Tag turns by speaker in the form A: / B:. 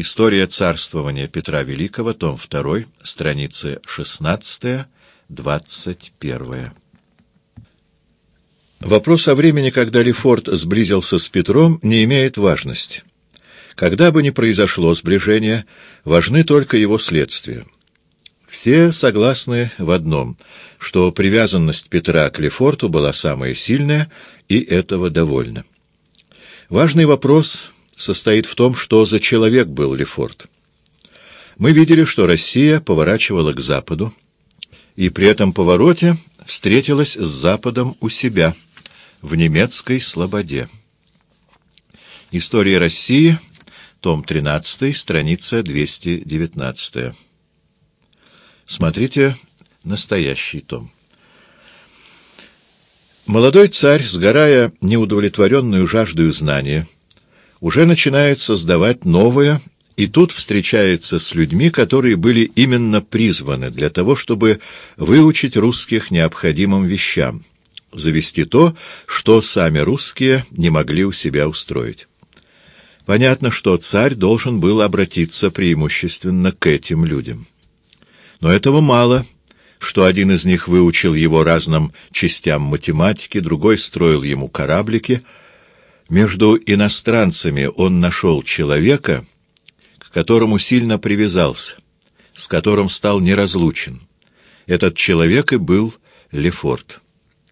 A: История царствования Петра Великого, том 2, страницы 16-21. Вопрос о времени, когда Лефорт сблизился с Петром, не имеет важности. Когда бы ни произошло сближение, важны только его следствия. Все согласны в одном, что привязанность Петра к Лефорту была самая сильная, и этого довольно. Важный вопрос состоит в том, что за человек был Лефорт. Мы видели, что Россия поворачивала к западу, и при этом повороте встретилась с западом у себя, в немецкой слободе. История России, том 13, страница 219. Смотрите настоящий том. Молодой царь, сгорая неудовлетворенную жаждою знания, уже начинает создавать новое, и тут встречается с людьми, которые были именно призваны для того, чтобы выучить русских необходимым вещам, завести то, что сами русские не могли у себя устроить. Понятно, что царь должен был обратиться преимущественно к этим людям. Но этого мало, что один из них выучил его разным частям математики, другой строил ему кораблики — между иностранцами он нашел человека, к которому сильно привязался, с которым стал неразлучен. Этот человек и был Лефорт.